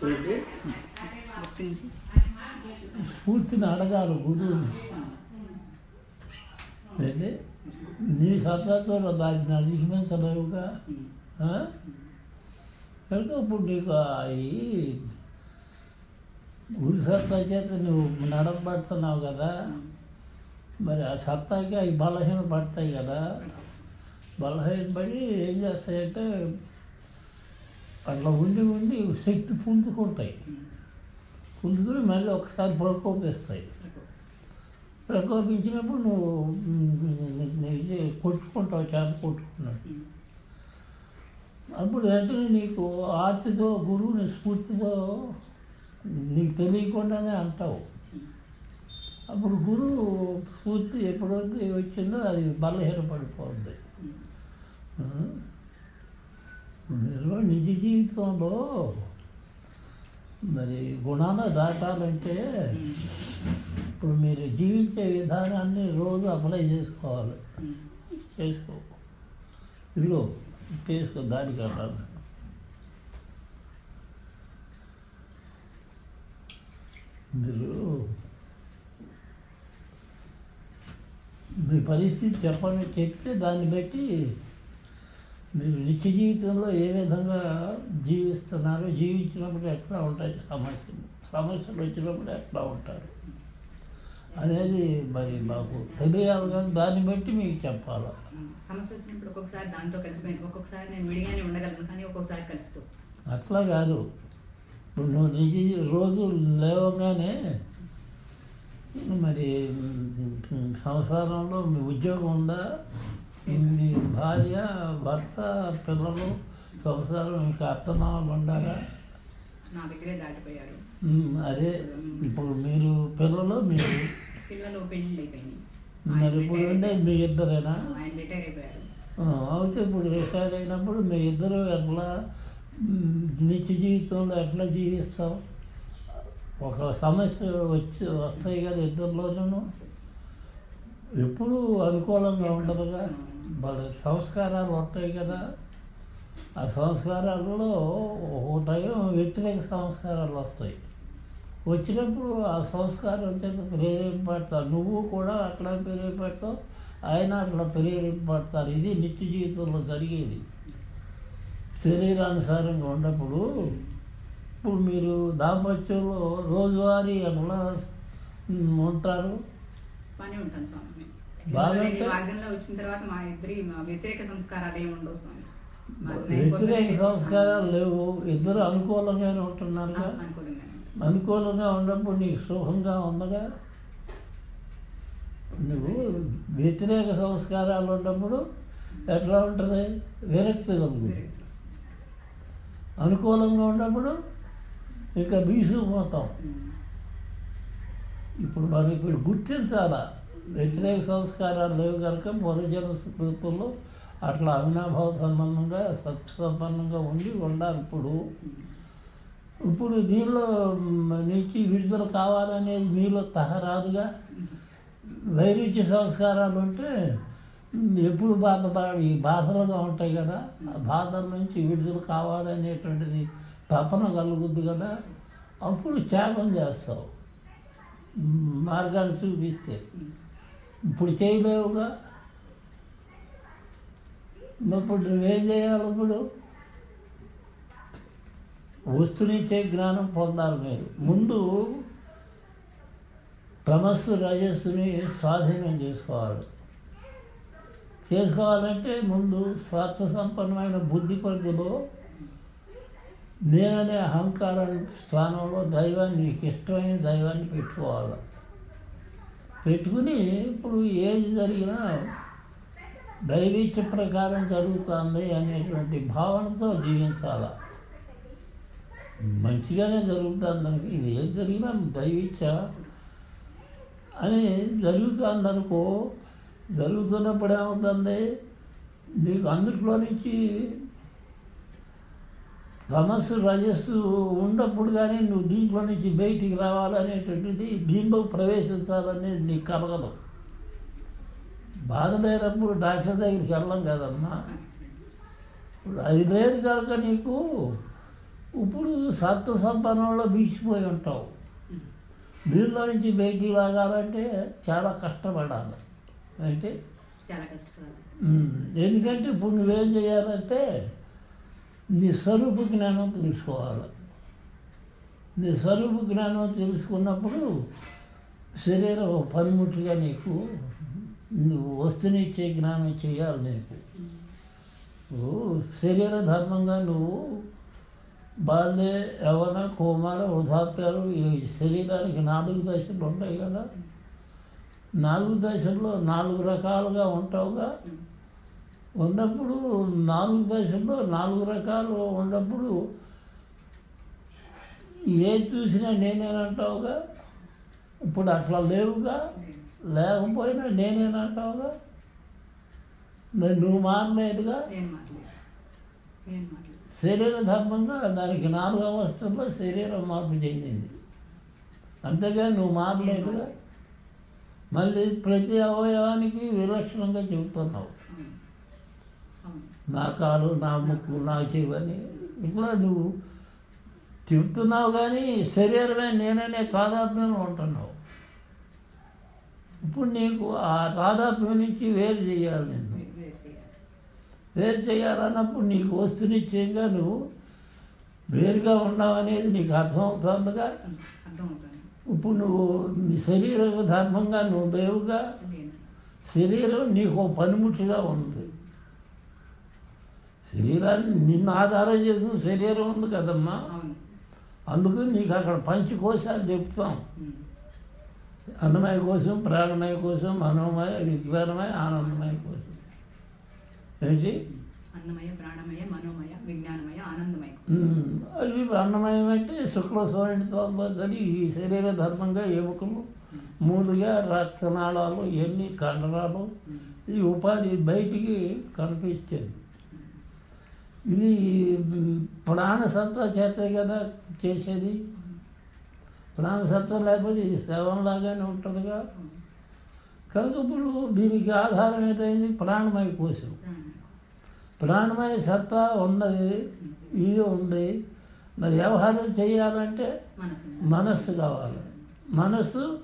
ఏంటి? గుర్తించి స్ఫూర్తిని అడగాలి గురువుని ఏంటి నీ సత్తాతో దాన్ని అధిగమించలేవుగా ఆ? కనుక ఇప్పుడు నీకు ఆ ఈ గురు సత్తా చేత నువ్వు నడపబడుతున్నావు కదా మరి ఆ సత్తాకి అవి బలహీన పడతాయి కదా బలహీన పడి ఏం చేస్తాయంటే అట్లా ఉండి ఉండి శక్తి పుంజుకుంటాయి పుంజుకుని మళ్ళీ ఒకసారి ప్రకోపిస్తాయి. ప్రకోపించినప్పుడు నువ్వు ఇది కొట్టుకుంటావు చేప కొట్టుకున్నాడు. అప్పుడు వెంటనే నీకు ఆర్తితో గురువుని స్ఫూర్తితో నీకు తెలియకుండానే అంటావు. అప్పుడు గురువు స్ఫూర్తి ఎప్పుడైతే వచ్చిందో అది బలహీనపడిపోతుంది ఆ? మీరు నిజ జీవితంలో మరి గుణాలు దాటాలంటే ఇప్పుడు మీరు జీవించే విధానాన్ని రోజు అప్లై చేసుకోవాలి చేసుకో ఇదిగో చేసుకో దానికి అన్నాను మీరు మీ పరిస్థితి చెప్పండి చెప్తే దాన్ని బట్టి మీరు నిత్య జీవితంలో ఏ విధంగా జీవిస్తున్నారో జీవించినప్పుడు ఎట్లా ఉంటాయి సమస్యలు సమస్యలు వచ్చినప్పుడు ఎట్లా ఉంటారు? అనేది మరి మాకు తెలియాలి కానీ దాన్ని బట్టి మీకు చెప్పాలి? సమస్య వచ్చినప్పుడు ఒక్కొక్కసారి దాంతో కలిసిపోయింది ఒక్కొక్కసారి నేను విడిగానే ఉండగలను కానీ ఒక్కొక్కసారి కలిసిపో అట్లా కాదు. ఇప్పుడు నువ్వు నిజ రోజు లేవగానే మరి సంసారంలో మీ ఉద్యోగం ఉందా? మీ భార్య భర్త పిల్లలు సంసారం ఇంకా అత్తమామలు ఉండారా నా దగ్గరే దాటిపోయారు. అదే ఇప్పుడు మీరు పిల్లలు మీరు? పిల్లలు అయిపోయినాయి మరి ఇప్పుడు మీ ఇద్దరేనా? ఆయన రిటైర్ అయిపోయారు. అయితే ఇప్పుడు రిటైర్ అయినప్పుడు మీ ఇద్దరు ఎట్లా నిత్య జీవితంలో ఎట్లా జీవిస్తాం ఒక సమస్య వచ్చి వస్తాయి కదా ఇద్దరిలోనూ. ఎప్పుడు అనుకూలంగా ఉండదుగా. మన సంస్కారాలు ఉంటాయి కదా. ఆ సంస్కారాలలో ఒక టైం వ్యతిరేక సంస్కారాలు వస్తాయి. వచ్చినప్పుడు ఆ సంస్కారం చేత ప్రేరేపడతారు నువ్వు కూడా అట్లా ప్రేరేపడతావు ఆయన అట్లా ప్రేరేపడతారు ఇది నిత్య జీవితంలో జరిగేది. శరీరానుసారంగా ఉన్నప్పుడు ఇప్పుడు మీరు దాంపత్యంలో రోజువారీ అట్లా ఉంటారు. మార్గంలో వచ్చిన తర్వాత మా ఇద్దరి వ్యతిరేక సంస్కారాలు స్వామి? వ్యతిరేక సంస్కారాలు లేవు. ఇద్దరు అనుకూలంగానే ఉంటున్నారుగా ఆ, అనుకూలంగానే ఉంటాను. అనుకూలంగా ఉన్నప్పుడు నీకు సుఖంగా ఉందగా నువ్వు వ్యతిరేక సంస్కారాలు ఉన్నప్పుడు ఎట్లా ఉంటుంది? విరక్తి కలుగుతుంది సంస్కారం. అనుకూలంగా ఉన్నప్పుడు ఇంకా బీసుకుపోతాం. ఇప్పుడు మనం ఇప్పుడు గుర్తించాలా? వ్యతిరేక సంస్కారాలు లేవు కనుక మరుజన స్మృతుల్లో అట్లా అవినాభావ సంబంధంగా సత్సంపన్నంగా ఉండి ఉండాలి ఇప్పుడు. ఇప్పుడు దీనిలో నుంచి విడుదల కావాలనేది మీలో తహరాదుగా వైరుధ్య సంస్కారాలు ఉంటే ఎప్పుడు ఎప్పుడు ఈ బాధలుగా ఉంటాయి కదా ఆ బాధల నుంచి విడుదల కావాలనేటువంటిది తపన కలుగుద్ది కదా అప్పుడు త్యాగం చేస్తావు. మార్గాలు చూపిస్తే. ఇప్పుడు చేయలేవుగా. ఇప్పుడు నువ్వేం చేయాలి ఇప్పుడు? వస్తునిచ్చే జ్ఞానం పొందాలి మీరు. ముందు తమస్సు రజస్సుని స్వాధీనం చేసుకోవాలి. చేసుకోవాలంటే ముందు స్వార్థ సంపన్నమైన బుద్ధి పరిధిలో నేననే అహంకారం స్థానంలో దైవాన్ని నీకు ఇష్టమైన దైవాన్ని పెట్టుకోవాలి. పెట్టుకుని ఇప్పుడు ఏది జరిగినా దైవీచ్చ ప్రకారం జరుగుతుంది అనేటువంటి భావనతో జీవించాలి. మంచిగానే జరుగుతుంది దానికి. ఇది ఏది జరిగినా దైవీచ్చ అని జరుగుతుందనుకో జరుగుతున్నప్పుడు ఏమవుతుంది నీకు అందుట్లో నుంచి తమస్సు రజస్సు ఉన్నప్పుడు కానీ నువ్వు దీంట్లో నుంచి బయటికి రావాలనేటువంటిది దీంట్లో ప్రవేశించాలనేది నీకు కలగదు. బాధ లేనప్పుడు డాక్టర్ దగ్గరికి వెళ్ళం కదమ్మా. ఇప్పుడు అది లేదు కనుక నీకు ఇప్పుడు సత్వ సంపన్నంలో బీచిపోయి ఉంటావు. దీనిలో నుంచి బయటికి లాగాలంటే చాలా కష్టపడాలి. అంటే ఎందుకంటే ఇప్పుడు నువ్వేం చేయాలంటే నీ స్వరూప జ్ఞానం తెలుసుకోవాలి. నీ స్వరూప జ్ఞానం తెలుసుకున్నప్పుడు శరీరం పనిముట్టుగా నీకు నువ్వు వస్తునిచ్చే జ్ఞానం చేయాలి నీకు. నువ్వు శరీర ధర్మంగా నువ్వు బాల్య యవన కోమాల వృద్ధాప్యాలు ఈ శరీరానికి నాలుగు దశలు ఉంటాయి కదా. నాలుగు దశల్లో నాలుగు రకాలుగా ఉంటావుగా. ఉన్నప్పుడు నాలుగు దశల్లో నాలుగు రకాలు ఉన్నప్పుడు ఏ చూసినా నేనేనంటావుగా? ఇప్పుడు అట్లా లేవుగా? లేకపోయినా నేనేనంటావుగా? నువ్వు మారలేదుగా? శరీర ధర్మంగా దానికి నాలుగు అవస్థల్లో శరీరం మార్పు చెందింది. అంతేగా నువ్వు మారలేదుగా? మళ్ళీ ప్రతి అవయవానికి విలక్షణంగా చెబుతున్నావు. నా కాలు నా ముక్కు నా చెవని ఇట్లా నువ్వు చెప్తున్నావు కానీ శరీరమే నేననే తాదాత్మ్యంలో ఉంటున్నావు. ఇప్పుడు నీకు ఆ తాదాత్మ్యం నుంచి వేరు చేయాలి నిన్ను. వే- వేరు చేయాలి వేరు చేయాలన్నప్పుడు నీకు వస్తునిశ్చయంగా నువ్వు వేరుగా ఉన్నావు అనేది నీకు అర్థమవుతుందిగా ఇప్పుడు నువ్వు నీ శరీర ధర్మంగా నువ్వు నేను శరీరం నీకు పనిముట్టుగా ఉంది. శరీరాన్ని నిన్ను ఆధారం చేసిన శరీరం ఉంది కదమ్మా. అందుకు నీకు అక్కడ పంచకోశాలు చెప్తాం. అన్నమయ కోసం ప్రాణమయ కోసం మనోమయ విజ్ఞానమయ ఆనందమయ కోసం ఏంటి? అన్నమయ ప్రాణమయ మనోమయ విజ్ఞానమయ ఆనందమయ ఉమ్, అవి అన్నమయం అంటే శుక్ల సోనితో ఈ శరీర ధర్మంగా ఎముకలు మూలుగా రక్తనాళాలు ఎన్ని కండరాలు. ఈ ఉపాధి బయటికి కనిపించేది ఇది ప్రాణసత్వ చేతే కదా చేసేది. ప్రాణసత్వం లేకపోతే ఇది శవంలాగానే ఉంటుందిగా. కనుక ఇప్పుడు దీనికి ఆధారం ఏదైంది? ప్రాణమయ కోశం. ప్రాణమయ కోసం. సత్తా ఉన్నది ఇది ఉంది. మరి వ్యవహారం చేయాలంటే మనస్సు కావాలి. మనస్సు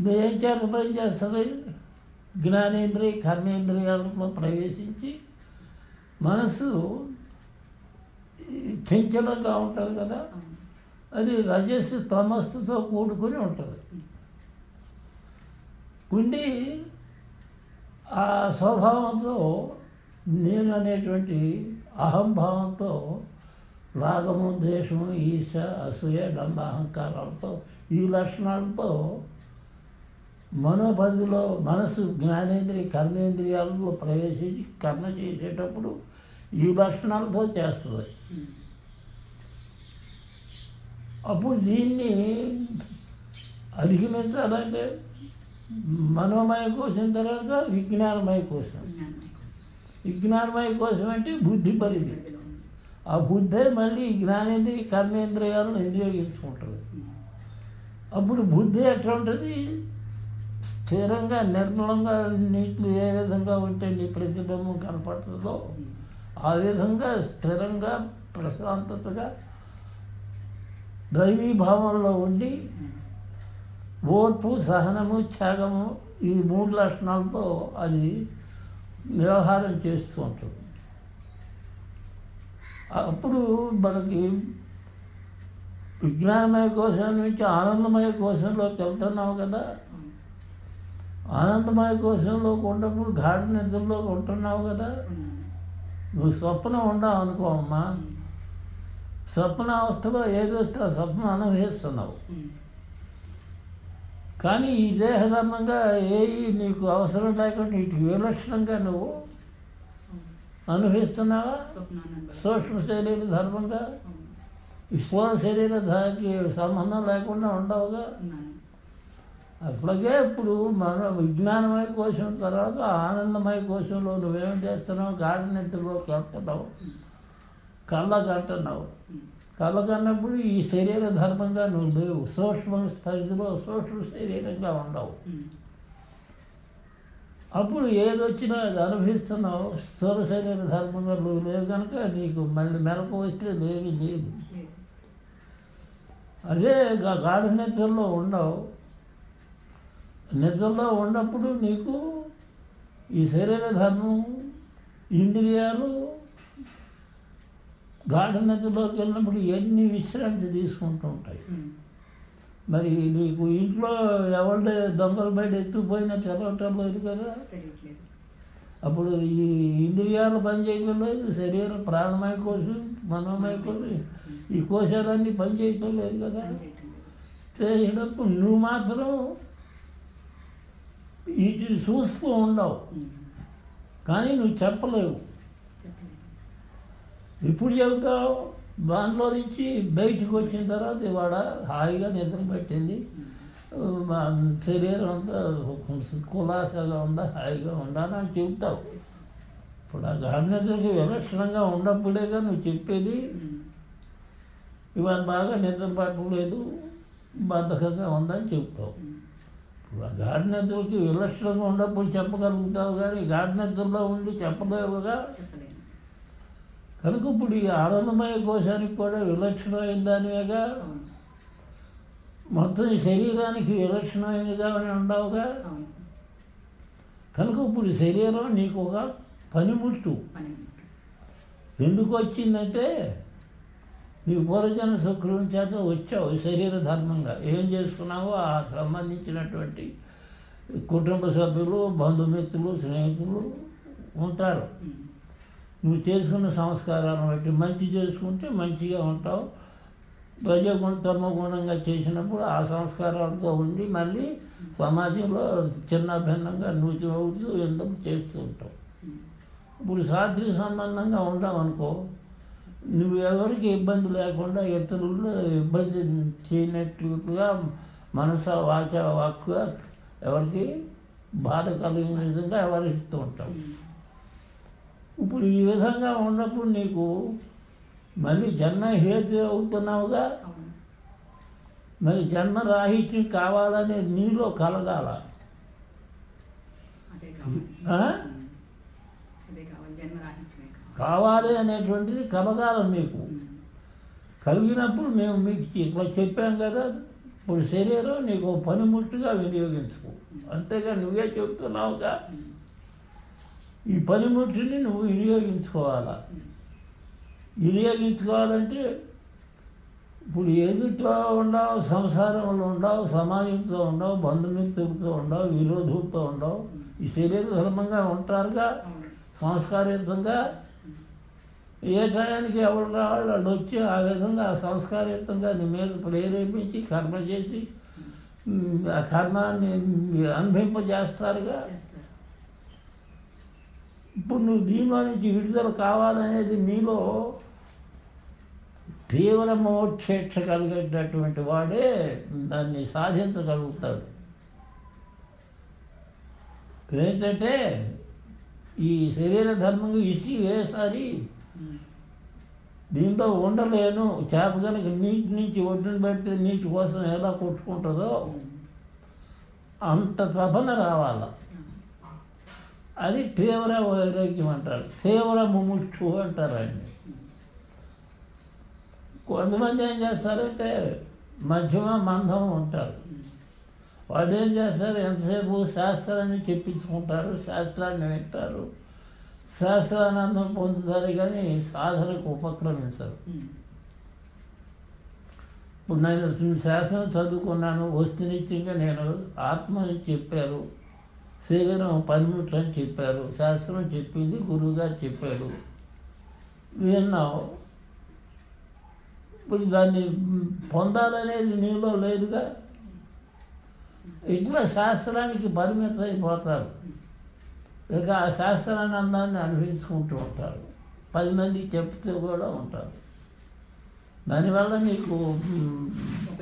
ఏం చేత పని చేస్తుంది? జ్ఞానేంద్రియ కర్మేంద్రియాలలో ప్రవేశించి మనసు చంచలంగా ఉంటుంది కదా? అది రజస్సు తమస్సుతో కూడుకొని ఉంటుంది. ఉండి ఆ స్వభావంతో నేను అనేటువంటి అహంభావంతో రాగము ద్వేషము ఈశ అసూయ డంబ అహంకారాలతో ఈ లక్షణాలతో మనోపదిలో మనసు జ్ఞానేంద్రియ కర్మేంద్రియాలలో ప్రవేశించి కర్మ చేసేటప్పుడు ఈ లక్షణాలతో చేస్తుంది అప్పుడు దీన్ని అధిగమించాలంటే మనోమయ కోసం తర్వాత విజ్ఞానమయ కోసం విజ్ఞానమయ కోసం. అంటే బుద్ధి పరిధి. ఆ బుద్ధే మళ్ళీ జ్ఞానేంద్రియ కర్మేంద్రియాలను వినియోగించుకుంటుంది. అప్పుడు బుద్ధి ఎట్లా ఉంటుంది? స్థిరంగా నిర్మలంగా నీటిలో ఏ విధంగా ఉంటే నీ ప్రతిబింబం కనపడుతుందో ఆ విధంగా స్థిరంగా ప్రశాంతతగా దైవీ భావంలో ఉండి ఓర్పు సహనము త్యాగము ఈ మూడు లక్షణాలతో అది వ్యవహారం చేస్తూ ఉంటుంది. అప్పుడు మనకి విజ్ఞానమయ కోశం నుంచి ఆనందమయ కోశంలోకి వెళ్తున్నాం కదా. ఆనందమయ కోశంలోకి ఉన్నప్పుడు గాఢ నిద్రలోకి ఉంటున్నావు కదా. నువ్వు స్వప్నం ఉండవు అనుకో అమ్మా. స్వప్న అవస్థలో ఏదొస్తే ఆ స్వప్నం అనుభవిస్తున్నావు. కానీ ఈ దేహధర్మంగా ఏ నీకు అవసరం లేకుండా ఇటు విలక్షణంగా నువ్వు. అనుభవిస్తున్నావా సూక్ష్మ శరీర ధర్మంగా. ఈ స్థూల శరీర సంబంధం లేకుండా ఉండవుగా అప్పటికే ఇప్పుడు మన విజ్ఞానమయ కోశం తర్వాత ఆనందమయ కోశంలో నువ్వేం చేస్తున్నావు? గాఢ కట్టడం. కళ్ళ కంటున్నావు కళ్ళ కన్నప్పుడు ఈ శరీర ధర్మంగా నువ్వు లేవు. సూక్ష్మ పరిధిలో సూక్ష్మ శరీరంగా ఉండవు. అప్పుడు ఏదొచ్చినా అది అనుభవిస్తున్నావు. స్థూల శరీర ధర్మంగా నువ్వు లేవు కనుక నీకు మళ్ళీ మెలకు వస్తే లేవి లేదు. అదే గాఢ నిద్రలో ఉండవు. నిద్రలో ఉన్నప్పుడు నీకు ఈ శరీర ధర్మం ఇంద్రియాలు గాఢ నిద్రలోకి వెళ్ళినప్పుడు ఎన్ని విశ్రాంతి తీసుకుంటూ ఉంటాయి ఉమ్. మరి నీకు ఇంట్లో ఎవరి దొంగలు బయట ఎత్తుకుపోయినా తెలవటం లేదు కదా అప్పుడు ఈ ఇంద్రియాలు పనిచేయటం లేదు శరీరం ప్రాణమయ కోశం మనోమయ కోశం ఈ కోశాలన్నీ పనిచేయటం లేదు కదా. చేసినప్పుడు నువ్వు మాత్రం వీటిని చూస్తూ ఉండవు. కానీ నువ్వు చెప్పలేవు. ఇప్పుడు చెబుతావు దాంట్లో నుంచి బయటికి వచ్చిన తర్వాత ఇవాడ హాయిగా నిద్ర పెట్టింది. మా శరీరం అంతా కులాసగా ఉందా హాయిగా ఉండాలని చెబుతావు. ఇప్పుడు ఆ గాఢ విలక్షణంగా ఉన్నప్పుడేగా నువ్వు చెప్పేది. ఇవాళ బాగా నిద్ర పట్టలేదు బద్ధకంగా ఉందని చెప్తావు నిద్రకి విలక్షణంగా ఉన్నప్పుడు చెప్పగలుగుతావు కానీ గాఢ నిద్రలో ఉండి చెప్పలేవుగా? కనుక ఇప్పుడు ఈ ఆనందమయ కోశానికి కూడా విలక్షణమైన దానివేగా మొత్తం శరీరానికి విలక్షణమైనదిగా ఉండవుగా అవును. కనుక ఇప్పుడు శరీరం నీకు ఒక పనిముట్టు. పని ఎందుకు వచ్చిందంటే నీ పూర్వజన శుక్రుని చేత వచ్చావు శరీర ధర్మంగా. ఏం చేసుకున్నావో ఆ సంబంధించినటువంటి కుటుంబ సభ్యులు బంధుమిత్రులు స్నేహితులు ఉంటారు. నువ్వు చేసుకున్న సంస్కారాలను బట్టి మంచి చేసుకుంటే మంచిగా ఉంటావు. ప్రజగుణ తమగుణంగా చేసినప్పుడు ఆ సంస్కారాలతో ఉండి మళ్ళీ సమాజంలో చిన్న భిన్నంగా నూతి అవుతూ ఎందుకు చేస్తూ ఉంటావు? ఇప్పుడు సాత్విక సంబంధంగా ఉండవు అనుకో నువ్వు ఎవరికి ఇబ్బంది లేకుండా ఇతరులు ఇబ్బంది చేయనట్టుగా మనస వాచ వాక్కు ఎవరికి బాధ కలిగిన విధంగా వ్యవహరిస్తూ ఉమ్. ఇప్పుడు ఈ విధంగా ఉన్నప్పుడు నీకు మళ్ళీ జన్మ హేతు అవుతున్నావుగా? మరి జన్మ రాహిత్యం కావాలనే నీలో కలగాల? జన్మ కావాలి అనేటువంటిది కలగాల మీకు. కలిగినప్పుడు మేము మీకు ఇట్లా చెప్పాం కదా ఇప్పుడు శరీరం నీకు పనిముట్టుగా వినియోగించుకో అంతేగా నువ్వే చెప్తున్నావుగా ఉమ్. ఈ పనిముట్టుని నువ్వు వినియోగించుకోవాలా. వినియోగించుకోవాలంటే ఇప్పుడు ఎదుట ఉండవు సంసారంలో ఉండవు సమాజంతో ఉండవు బంధుమిత్రులతో ఉండవు విరోధులతో ఉండవు ఈ శరీర ధర్మంగా ఉంటారుగా సంస్కారయుతంగా ఏ టయానికి ఎవరు రావాలి వాళ్ళు వచ్చి ఆ విధంగా ఆ సంస్కారయుతంగా నీ మీద ప్రేరేపించి కర్మ చేసి ఆ కర్మాన్ని అనుభవింపజేస్తారుగా ఇప్పుడు నువ్వు దీనిలో నుంచి విడుదల కావాలనేది నీలో తీవ్ర మోక్షేక్ష కలిగేటటువంటి వాడే దాన్ని సాధించగలుగుతాడు ఏంటంటే ఈ శరీర ధర్మంగా ఇసి వేసారి. దీంతో ఉండలేను. చేప కనుక నీటి నుంచి ఒడ్డున పెడితే నీటి కోసం ఎలా కొట్టుకుంటుందో అంత తపన రావాల. అది తీవ్ర వైరాగ్యం అంటారు. తీవ్ర ముముక్షు అంటారండి కొంతమంది ఏం చేస్తారంటే మధ్యమ మందం ఉంటారు. వాళ్ళు ఏం చేస్తారు? ఎంతసేపు శాస్త్రాన్ని చెప్పించుకుంటారు శాస్త్రాన్ని వింటారు. శాస్త్రానందం పొందుతారు కానీ సాధనకు ఉపక్రమించరు. ఇప్పుడు నేను శాస్త్రం చదువుకున్నాను వస్తునిత్యంగా నేను ఆత్మని చెప్పారు శరీరం పనిముట్లు అని చెప్పారు శాస్త్రం చెప్పింది గురువుగారు చెప్పారు. విన్నావు? ఇప్పుడు దాన్ని పొందాలనేది నీలో లేదుగా? ఇట్లా శాస్త్రానికి పరిమితం అయిపోతారు ఇక ఆ శాస్త్రానందాన్ని అనుభవించుకుంటూ ఉంటారు. పది మందికి చెప్తూ కూడా ఉంటారు. దానివల్ల నీకు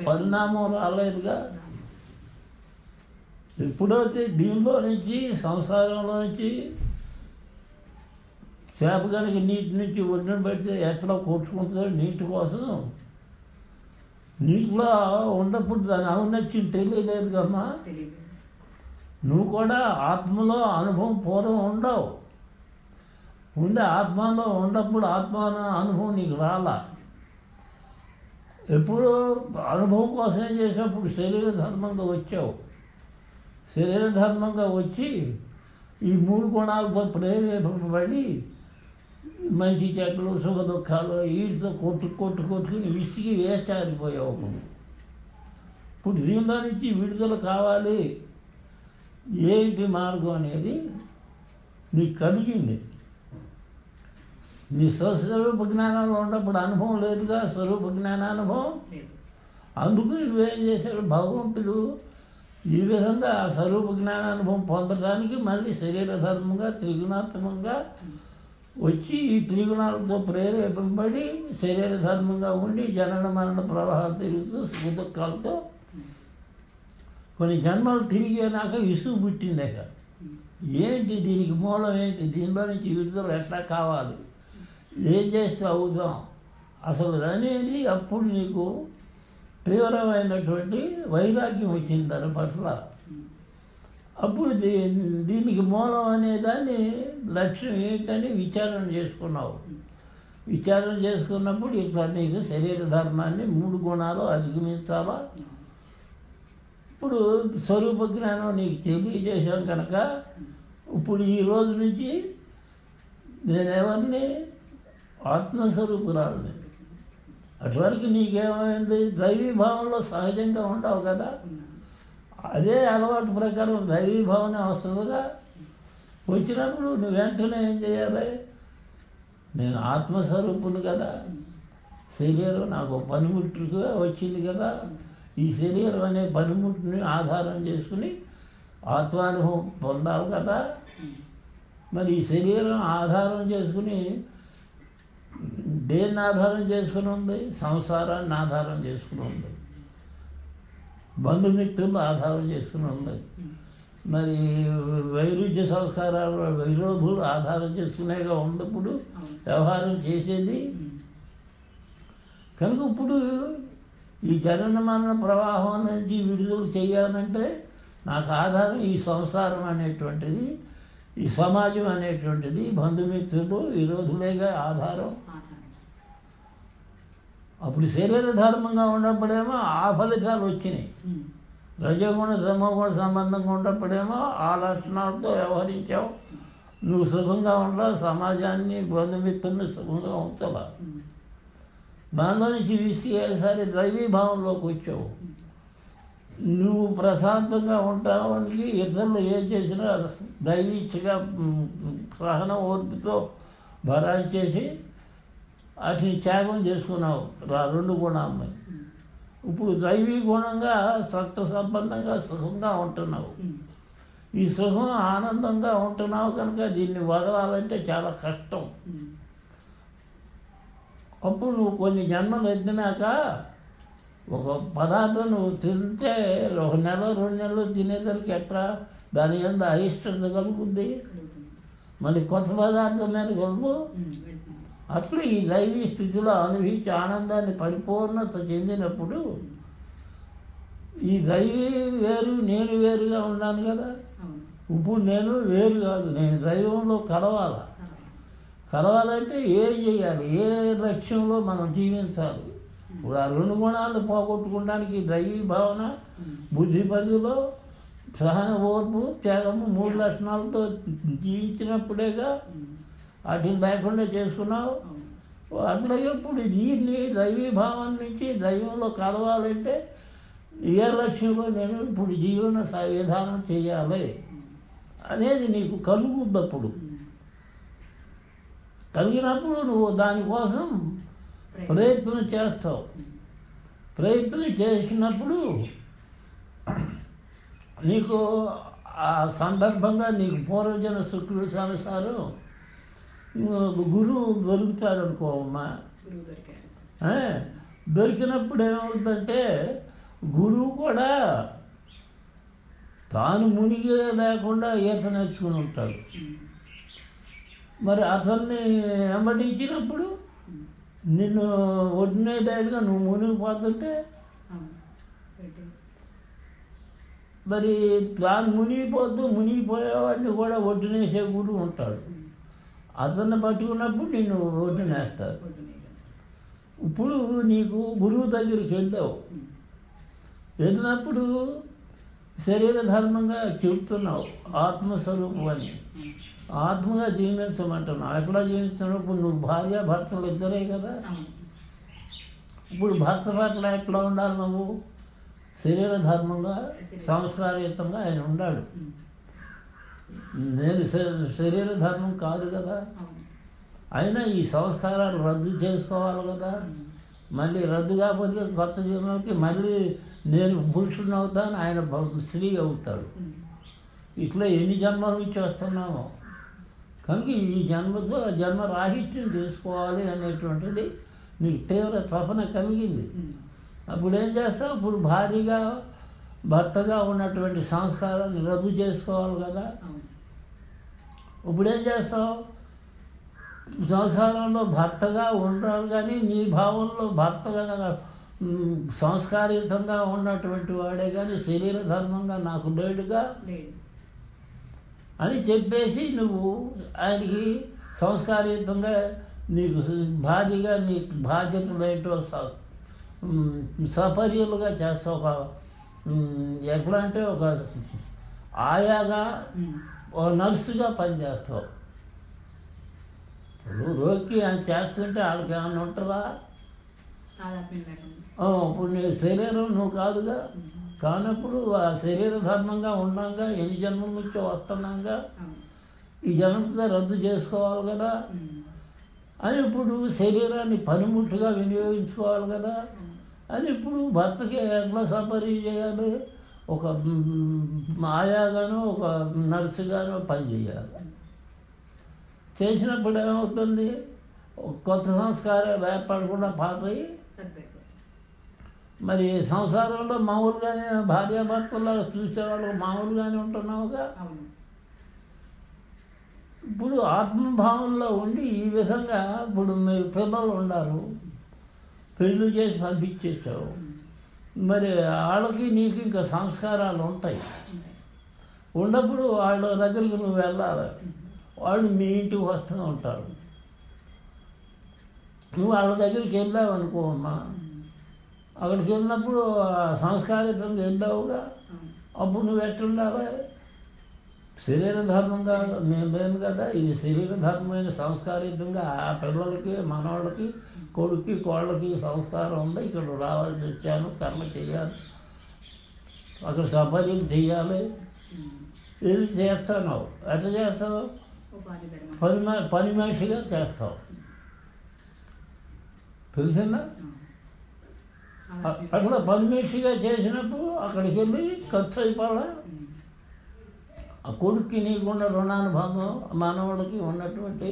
పరిణామం రాలేదుగా. ఎప్పుడైతే దీనిలో నుంచి సంసారంలో నుంచి చేప కనుక నీటి నుంచి ఒడ్డును పెడితే ఎట్లా కొట్టుకుంటుందో నీటి కోసం నీటిలో ఉన్నప్పుడు దాని ఔన్నత్యం తెలియలేదు కమ్మా తెలియదు. నువ్వు కూడా ఆత్మలో అనుభవం పూర్వం ఉండవు. ఉండే ఆత్మలో ఉన్నప్పుడు ఆత్మ అనుభవం నీకు రాలా. ఎప్పుడు అనుభవం కోసం చేసినప్పుడు శరీర ధర్మంగా వచ్చావు. శరీర ధర్మంగా వచ్చి ఈ మూడు గుణాలతో ప్రేరేపబడి మంచి చెట్లు సుఖ దుఃఖాలు వీటితో కొట్టు కొట్టు కొట్టుకుని విసిగి వేచారిపోయావు అప్పుడు ఇప్పుడు దీనిలో నుంచి విడుదల కావాలి. ఏంటి మార్గం అనేది నీకు కలిగింది. నీ స్వస్వరూప జ్ఞానంలో ఉన్నప్పుడు అనుభవం లేదుగా స్వరూప జ్ఞానానుభవం? అందుకు నువ్వేం చేశాడు భగవంతుడు ఈ విధంగా ఆ స్వరూప జ్ఞానానుభవం పొందడానికి మళ్ళీ శరీర ధర్మంగా త్రిగుణాత్మకంగా వచ్చి ఈ త్రిగుణాలతో ప్రేరేపింపబడి శరీర ధర్మంగా ఉండి జనన మరణ ప్రవాహం తిరుగుతూ సుఖ దుఃఖాలతో కొన్ని జన్మలు తిరిగినాక విసుగు పుట్టిందాక ఏంటి దీనికి మూలం ఏంటి? దీనిలో నుంచి విడుదల ఎట్లా కావాలి? ఏం చేస్తే అవుదాం అసలు అనేది అప్పుడు నీకు తీవ్రమైనటువంటి వైరాగ్యం వచ్చింది దాని పట్ల. అప్పుడు దీ దీనికి మూలం అనే దాన్ని లక్ష్యం ఏంటని విచారణ చేసుకున్నావు. విచారణ చేసుకున్నప్పుడు ఇట్లా నీకు శరీర ధర్మాన్ని మూడు గుణాలు అధిగమించాలా? ఇప్పుడు స్వరూప జ్ఞానం నీకు తెలియజేశాం కనుక ఇప్పుడు ఈ రోజు నుంచి నేనెవరిని ఆత్మస్వరూపురాలని. అటువరకు నీకేమైంది? దైవీభావంలో సహజంగా ఉండవు కదా. అదే అలవాటు ప్రకారం దైవీభావనే కదా. వచ్చినప్పుడు నువ్వు వెంటనే ఏం చేయాలి? నేను ఆత్మస్వరూపుని కదా. శరీరం నాకు పనిముట్టుగా వచ్చింది కదా. ఈ శరీరం అనే పనిముట్టుని ఆధారం చేసుకుని ఆత్మానుభవం పొందాలి కదా. మరి ఈ శరీరం ఆధారం చేసుకుని దేన్ని ఆధారం చేసుకుని ఉంది? సంసారాన్ని ఆధారం చేసుకుని ఉంది. బంధుమిత్రులు ఆధారం చేసుకుని ఉంది. మరి వైరుధ్య సంస్కారాలు విరోధులు ఆధారం చేసుకునేగా ఉన్నప్పుడు వ్యవహారం చేసేది? కనుక ఇప్పుడు ఈ జనన మరణ ప్రవాహం నుంచి విడుదల చేయాలంటే నాకు ఆధారం ఈ సంసారం అనేటువంటిది ఈ సమాజం అనేటువంటిది బంధుమిత్రులు విరోధులేగా ఆధారం. ఆధారం అప్పుడు శరీర ధర్మంగా ఉన్నప్పుడేమో ఆ ఫలితాలు వచ్చినాయి. రజగుణ సమగుణ సంబంధంగా ఉన్నప్పుడేమో ఆ లక్షణాలతో వ్యవహరించావు. నువ్వు సుఖంగా ఉండవు సమాజాన్ని బంధుమిత్రుల్ని సుఖంగా ఉంచవా ఉమ్. దానిలో నుంచి విసిగేసరి దైవీభావంలోకి వచ్చావు నువ్వు ప్రశాంతంగా ఉండడానికి ఇతరులు ఏం చేసినా దైవీచ్ఛగా సహన ఓర్పుతో చేసి వాటిని త్యాగం చేసుకున్నావు. రా రెండు గుణాలని ఇప్పుడు దైవీ గుణంగా సత్వ సంపన్నంగా సుఖంగా ఉంటున్నావు. ఈ సుఖం ఆనందంగా ఉంటున్నావు కనుక దీన్ని వదలాలంటే చాలా కష్టం. అప్పుడు నువ్వు కొన్ని జన్మలు ఎత్తినాక ఒక పదార్థం నువ్వు తింటే ఒక నెల రెండు నెలలు తినేసరికి ఎట్లా దాని ఎంత అయిష్టత కలుగుద్ది కలుగుతుంది. మళ్ళీ కొత్త పదార్థం మీద. వెళ్తుంది. అట్లా ఈ దైవీ స్థితిలో అనుభవించి ఆనందాన్ని పరిపూర్ణత చెందినప్పుడు ఈ దైవీ వేరు నేను వేరుగా ఉన్నాను కదా ఇప్పుడు నేను వేరు కాదు నేను దైవంలో కలవాలి. కలవాలంటే ఏం చేయాలి? ఏ లక్ష్యంలో మనం జీవించాలి? ఇప్పుడు ఆ రెండు గుణాలు పోగొట్టుకోవడానికి దైవీ భావన బుద్ధి పరిధిలో సహన ఓర్పు త్యాగము మూడు లక్షణాలతో జీవించినప్పుడేగా వాటిని లేకుండా చేసుకున్నావు. అట్లాగే ఇప్పుడు దీన్ని దైవీ భావం నుంచి దైవంలో కలవాలంటే ఏ లక్ష్యంలో నేను ఇప్పుడు జీవన విధానం చేయాలి? అనేది నీకు కలుగుద్దప్పుడు కలిగినప్పుడు నువ్వు దానికోసం ప్రయత్నం. చేస్తావు. ప్రయత్నం చేసినప్పుడు నీకు ఆ సందర్భంగా నీకు పూర్వజన శుక్రుడు అనుసారం గురువు దొరుకుతాడు అనుకో అమ్మా. గురువు దొరికారు ఆ, దొరికినప్పుడు ఏమవుతుందంటే గురువు కూడా తాను మునిగి లేకుండా ఈత నేర్చుకుని ఉంటాడు. మరి అతన్ని వెంబడించినప్పుడు. నిన్ను ఒడినేదాడుగా నువ్వు మునిగిపోతుంటే. మరి దాని మునిగిపోతూ మునిగిపోయేవాడిని కూడా ఒడ్డునేసే గురువు ఉంటాడు. అతన్ని పట్టుకున్నప్పుడు నిన్ను ఒడ్డునేస్తారు ఇప్పుడు నీకు గురువు దగ్గరికి వెళ్ళావు వెళ్ళినప్పుడు శరీర ధర్మంగా చెప్తున్నావు ఆత్మస్వరూపం అని ఆత్మగా జీవించమంటున్నావు. ఎట్లా జీవిస్తున్నావు ఇప్పుడు నువ్వు భార్య భర్తలు ఇద్దరే కదా. ఇప్పుడు భర్త పట్ల ఎట్లా ఉండాలి నువ్వు? శరీర ధర్మంగా సంస్కారయుతంగా ఆయన ఉండాడు. నేను శరీర ధర్మం కాదు కదా. అయినా ఈ సంస్కారాలు రద్దు చేసుకోవాలి కదా. మళ్ళీ రద్దు కాకపోతే కొత్త జన్మకి మళ్ళీ నేను పురుషుడిని అవుతాను ఆయన స్త్రీ అవుతాడు. ఇట్లా ఎన్ని జన్మల నుంచి వస్తున్నామో కనుక ఈ జన్మతో జన్మ రాహిత్యం చేసుకోవాలి అనేటువంటిది నీకు తీవ్ర తపన కలిగింది. అప్పుడు ఏం చేస్తావు? ఇప్పుడు భారీగా భర్తగా ఉన్నటువంటి సంస్కారాన్ని రద్దు చేసుకోవాలి కదా. ఇప్పుడు ఏం చేస్తావు? సంసారంలో భర్తగా ఉండాలి కానీ నీ భావంలో భర్తగా సంస్కారయుతంగా ఉన్నటువంటి వాడే కానీ శరీర ధర్మంగా నాకు లేడుగా? అని చెప్పేసి నువ్వు ఆయనకి సంస్కారయుతంగా నీకు భారీగా నీ బాధ్యతలు ఏంటో స- ఉమ్, సపర్యలుగా చేస్తావు. ఒక ఎట్లా అంటే ఒక ఆయాగా. ఓ నర్సుగా పనిచేస్తావు. ఇప్పుడు రోగికి ఆయన చేస్తుంటే వాళ్ళకి ఏమన్నా ఉంటుందా? ఇప్పుడు నీ శరీరం నువ్వు కాదుగా. కానప్పుడు ఆ శరీర ధర్మంగా ఉన్నాగా ఎన్ని జన్మల నుంచో వస్తున్నాగా. ఈ జన్మతో రద్దు చేసుకోవాలి కదా. అని ఇప్పుడు శరీరాన్ని పనిముట్టుగా వినియోగించుకోవాలి కదా. అని ఇప్పుడు భర్తకి ఎట్లా సపర్య చేయాలి? ఒక మ్, ఆయాగానో ఒక నర్సుగానో పని చేయాలి. చేసినప్పుడు ఏమవుతుంది? కొత్త సంస్కారాలు ఏర్పడకుండా పాతయి. మరి సంసారంలో మామూలుగానే భార్యాభర్తల్లో చూసేవాళ్ళు మామూలుగానే ఉంటున్నావుగా? ఇప్పుడు ఆత్మభావంలో ఉండి ఈ విధంగా ఇప్పుడు మీ పిల్లలు ఉన్నారు. పెళ్ళి చేసి పంపించేసావు. మరి వాళ్ళకి నీకు ఇంకా సంస్కారాలు ఉంటాయి. ఉన్నప్పుడు వాళ్ళ దగ్గరికి నువ్వు వెళ్ళాలి. వాళ్ళు మీ ఇంటికి వస్తూ ఉంటారు. నువ్వు వాళ్ళ దగ్గరికి వెళ్ళావు అనుకో అమ్మా. అక్కడికి వెళ్ళినప్పుడు ఆ సంస్కారితంగా వెళ్ళావుగా. అప్పుడు నువ్వు ఎట్లుండాలి శరీర ధర్మంగా నేను లేను కదా. ఇది శరీర ధర్మమైన సంస్కారితంగా ఆ పిల్లలకి మనవాళ్ళకి కొడుక్కి కోళ్ళకి సంస్కారం ఉంది. ఇక్కడ రావాల్సి వచ్చాను కర్మ చేయాలి. అక్కడ సంపాదన చేయాలి. ఇది చేస్తాను. ఎట్లా చేస్తావు? పని పని మనిషిగా చేస్తావు తెలిసిందా. అక్కడ పని మనిషిగా చేసినప్పుడు అక్కడికి వెళ్ళి ఖర్చు అయిపోవాలా. ఆ కొడుక్కి నీకున్న రుణానుబంధం మనవాళ్ళకి ఉన్నటువంటి.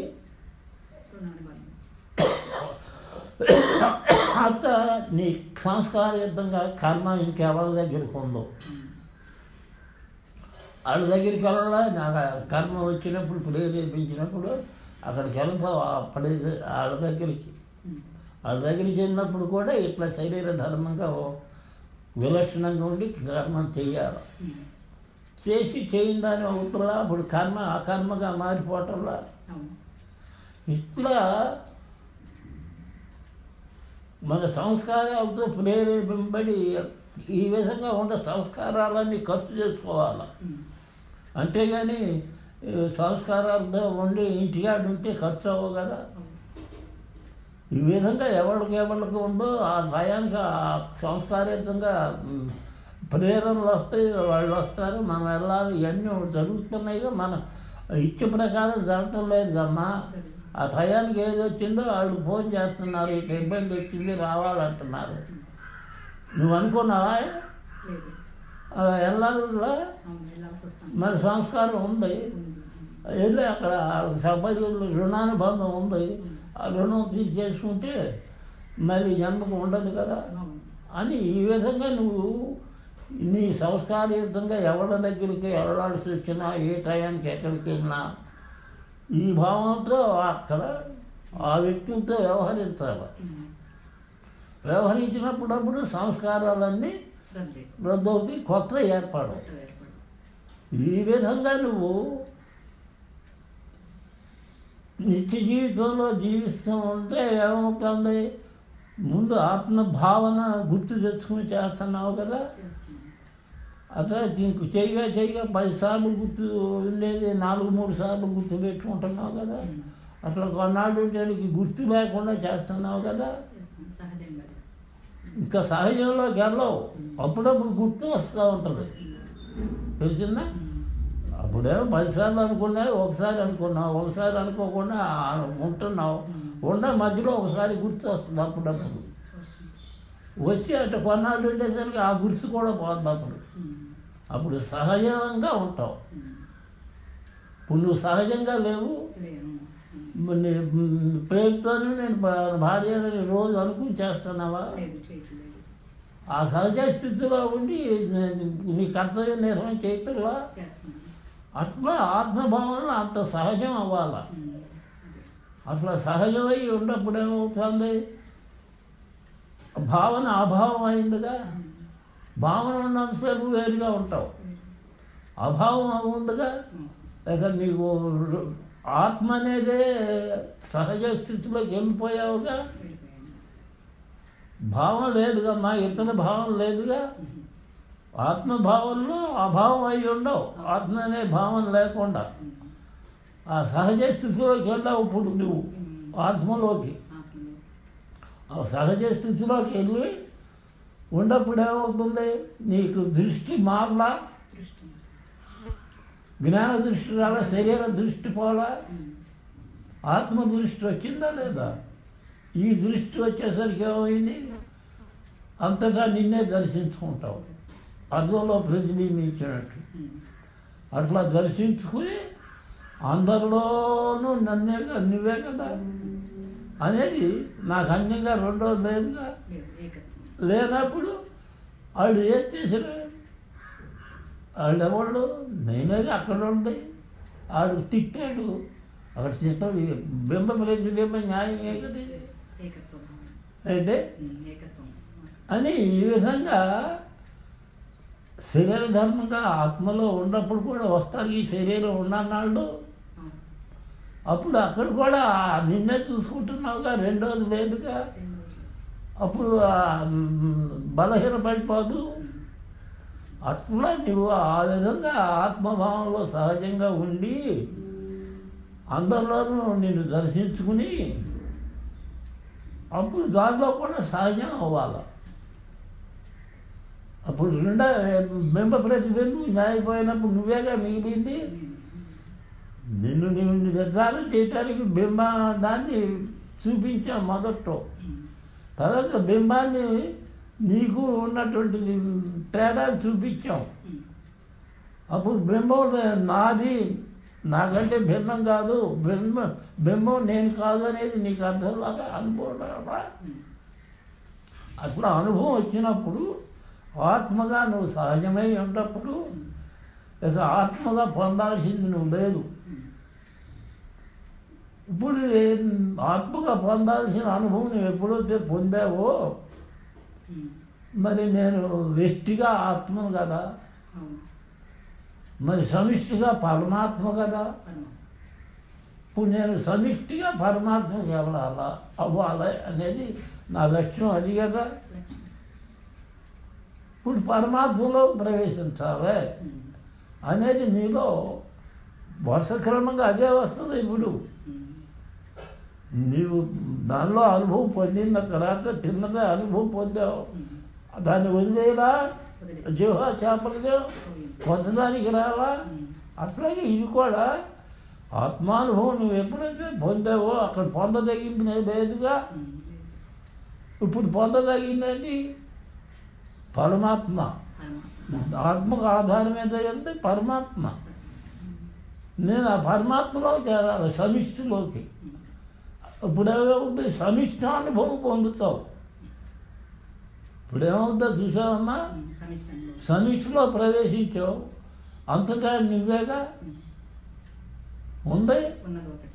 అంత నీ సంస్కారయుద్ధంగా కర్మ ఇంకెవరి దగ్గరికి ఉందో. వాళ్ళ దగ్గరికి వెళ్ళాలా నాకు కర్మ వచ్చినప్పుడు ప్రేరేపించినప్పుడు అక్కడికి వెళ్తావు అప్పటి వాళ్ళ దగ్గరికి. వాళ్ళ దగ్గరికి వెళ్ళినప్పుడు కూడా ఇట్లా శరీర ధర్మంగా విలక్షణంగా ఉండి కర్మ చెయ్యాలి ఉమ్. చేసి చేయని దాని అవుతుందా అప్పుడు కర్మ అకర్మగా మారిపోవటంలా ఇట్లా మన సంస్కారాలతో ప్రేరేపింపబడి ఈ విధంగా ఉన్న సంస్కారాలన్నీ ఖర్చు చేసుకోవాలి. అంతేగాని ఈ సంస్కారాలతో ఉండి ఇంటికాడు ఉంటే ఖర్చు అవ్వవు కదా. ఈ విధంగా ఎవరికి ఎవరికి ఉందో ఆ భయానికి ఆ సంస్కారయుతంగా ప్రేరణలు వస్తాయి వాళ్ళు వస్తారు. మనం వెళ్ళాలి ఇవన్నీ జరుగుతున్నాయిగా మన ఇచ్చే ప్రకారం జరగటం లేదమ్మా. ఆ టయానికి ఏది వచ్చిందో వాళ్ళు ఫోన్ చేస్తున్నారు ఇటు ఇబ్బంది వచ్చింది రావాలంటున్నారు. నువ్వు అనుకున్నావా? వెళ్ళాలా వస్తాను మరి సంస్కారం ఉంది. వెళ్ళి అక్కడ సభ్యులు రుణానుబంధం ఉంది. ఆ రుణం తీసేసుకుంటే మళ్ళీ జన్మకు ఉండదు కదా. అని ఈ విధంగా నువ్వు నీ సంస్కారయుతంగా ఎవరి దగ్గరికి వెళ్ళాల్సి వచ్చినా ఏ టయానికి ఎక్కడికి వెళ్ళినా ఈ భావంతో అక్కడ ఆ వ్యక్తులతో వ్యవహరించాలి. వ్యవహరించినప్పుడప్పుడు సంస్కారాలన్నీ రద్దవుతుంది కొత్త ఏర్పాటు. ఈ విధంగా నువ్వు నిత్య జీవితంలో జీవిస్తూ ఉంటే ఏమవుతుంది? ముందు ఆత్మ భావన గుర్తు తెచ్చుకుని చేస్తున్నావు కదా? అట్లా నీకు చేయగా చేయగా పది సార్లు గుర్తు ఉండేది నాలుగు మూడు సార్లు గుర్తు పెట్టుకుంటున్నావు కదా. అట్లా కొన్నాళ్ళు గుర్తు లేకుండా చేస్తున్నావు కదా? ఇంకా సహజంలోకి వెళ్ళవు అప్పుడప్పుడు గుర్తు వస్తూ ఉంటుంది. తెలిసిందా అప్పుడేమో పదిసార్లు అనుకున్నా ఒకసారి అనుకున్నావు ఒకసారి అనుకోకుండా ఉంటున్నావు. ఉన్న మధ్యలో ఒకసారి గుర్తు వస్తుంది అప్పుడప్పుడు. వచ్చి అట్లా కొన్నాళ్ళు ఉండేసరికి ఆ గుర్తు కూడా పోతుంది అప్పుడు. అప్పుడు సహజంగా ఉంటావు. ఇప్పుడు నువ్వు సహజంగా లేవు. పేరుతోనే నేను భార్య రోజు అనుకుని చేస్తున్నావా? ఆ సహజ స్థితిలో ఉండి నీ- కర్తవ్యం నిర్వహణ చేయటంలా? అట్లా ఆత్మభావన అంత సహజం అవ్వాలా. అట్లా సహజమై ఉన్నప్పుడు ఏమవుతుంది? భావన అభావం అయిందిగా? భావన ఉన్నంతసేపు వేరుగా ఉంటావు. అభావం ఉమ్. లేక నీకు ఆత్మ అనేదే సహజ స్థితిలోకి వెళ్ళిపోయావుగా? భావం లేదుగా మా ఇతర భావం లేదుగా? ఆత్మభావంలో అభావం అయి ఉండవు. ఆత్మ అనే భావం లేకుండా. ఆ సహజ స్థితిలోకి వెళ్ళావు ఇప్పుడు నువ్వు ఆత్మలోకి. ఆ సహజ స్థితిలోకి వెళ్ళి ఉన్నప్పుడు ఏమవుతుంది నీకు దృష్టి మారలా? జ్ఞాన దృష్టి రాలా శరీర దృష్టి పోలా. ఆత్మ దృష్టి వచ్చిందా లేదా? ఈ దృష్టి వచ్చేసరికి ఏమైంది? అంతటా నిన్నే దర్శించుకుంటావు. అర్థంలో ప్రతిబింబించినట్టు. అట్లా దర్శించుకుని అందరిలోనూ నన్నే నువ్వే కదా? అనేది నాకు అన్యంగా రెండోది లేదుగా? లేనప్పుడు వాళ్ళు ఏం చేశారు? వాళ్ళు ఎవళ్ళు నేనేది అక్కడ ఉంది ఆడు తిట్టాడు. అక్కడ తిట్టడం బింబ ప్రతిబింబ న్యాయం ఏ కదా ఇది అంటే అని ఈ విధంగా శరీర ధర్మంగా ఆత్మలో ఉన్నప్పుడు కూడా వస్తారు ఈ శరీరం అవును. అప్పుడు అక్కడ కూడా నిన్నే చూసుకుంటున్నావుగా రెండోది లేదుగా. అప్పుడు ఆ, మ్, బలహీనపడిపోదు. అట్లా నువ్వు ఆ విధంగా ఆత్మభావంలో సహజంగా ఉండి అందరిలోనూ నిన్ను దర్శించుకుని అప్పుడు దానిలో కూడా సహజం అవ్వాలి. అప్పుడు రెండో బింబ ప్రతిబింబం న్యాయపోయినప్పుడు నువ్వేగా మిగిలింది? నిన్ను నువ్వు నిర్ధారణ చేయటానికి బింబ దాన్ని చూపించాం మొదట్లో. తర్వాత బింబాన్ని నీకు ఉన్నటువంటి తేడా చూపించాం అప్పుడు బ్రహ్మం నాది నాకంటే భిన్నం కాదు బ్రహ్మ బ్రహ్మం నేను కాదు అనేది నీకు అర్థంలాగా అనుభవం రావా? ఉమ్. అట్లా అనుభవం వచ్చినప్పుడు ఆత్మగా నువ్వు సహజమై ఉన్నప్పుడు ఇక ఆత్మగా పొందాల్సింది నువ్వు లేదు ఇప్పుడు ఆత్మగా పొందాల్సిన అనుభవం నువ్వు ఎప్పుడైతే పొందావో మరి నేను వ్యష్టిగా ఆత్మను కదా. మరి సమిష్టిగా పరమాత్మ కదా. ఇప్పుడు నేను సమిష్టిగా పరమాత్మకి వెళ్ళాలా అవ్వాలి అనేది నా లక్ష్యం అది కదా. ఇప్పుడు పరమాత్మలో ప్రవేశించాలి. అనేది నీలో వరుస క్రమంగా అదే వస్తుంది ఇప్పుడు. నీవు దానిలో అనుభవం పొందిన తర్వాత తిన్నదే అనుభవం పొందావు. దాన్ని వదిలేదా జీవ చేపలుగా పొందడానికి రావా? రాలా అట్లాగే ఇది కూడా ఆత్మానుభవం నువ్వు ఎప్పుడైతే పొందావో అక్కడ పొందదగింది లేదుగా. ఇప్పుడు పొందదగిందేంటి పరమాత్మ. ఆత్మకు ఆధారం ఏదంటే పరమాత్మ. నేను ఆ పరమాత్మలో చేరాలి సమిష్టిలోకి. ఉమ్. ఇప్పుడు ఏమవుతుంది అనుభవం పొందుతావు. ఇప్పుడు ఏమవుతుందో చూసావమ్మా? సమిష్టిలో ప్రవేశించావు. అంతటా నువ్వేగా? ఉంది? ఉన్నదప్పుడు